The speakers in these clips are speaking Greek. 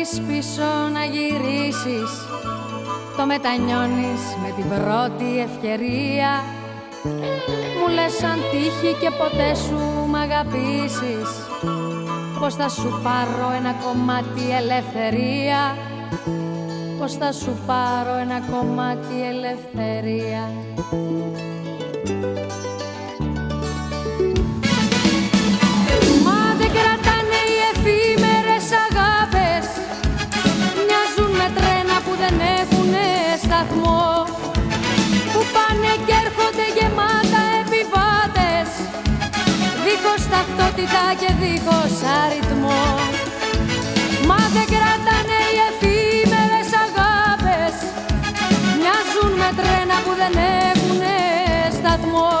πίσω να γυρίσεις. Το μετανιώνεις με την πρώτη ευκαιρία. Μου λες αν τύχει και ποτέ σου μ' αγαπήσεις. Πως θα σου πάρω ένα κομμάτι ελευθερία; Πως θα σου πάρω ένα κομμάτι ελευθερία; Και δίχως αριθμό. Μα δεν κρατάνε οι εφήμερες αγάπες. Μοιάζουν με τρένα που δεν έχουν σταθμό.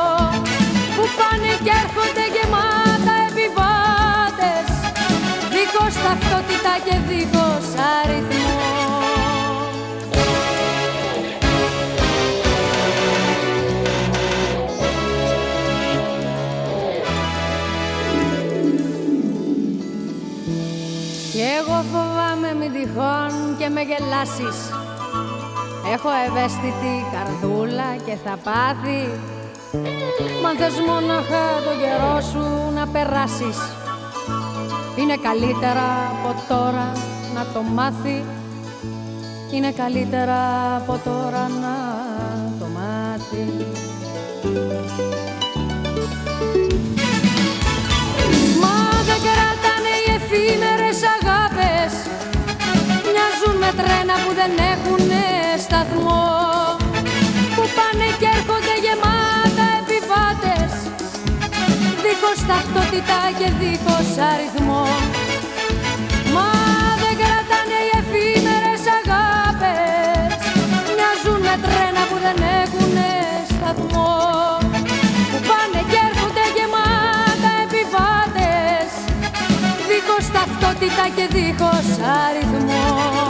Που πάνε και έρχονται γεμάτα επιβάτες. Δίχως ταυτότητα και δίχως αριθμό τυχόν και με γελάσεις. Έχω ευαίσθητη καρδούλα και θα πάθει. Μα θες μόναχα το καιρό σου να περάσεις. Είναι καλύτερα από τώρα να το μάθει. Είναι καλύτερα από τώρα να το μάθει Δίχως ταυτότητα και δίχως αριθμό. Μα δεν κρατάνε οι εφήμερες αγάπες Μοιάζουν με τρένα που δεν έχουν σταθμό. Που πάνε και έρχονται γεμάτα επιβάτες Δίχως ταυτότητα και δίχως αριθμό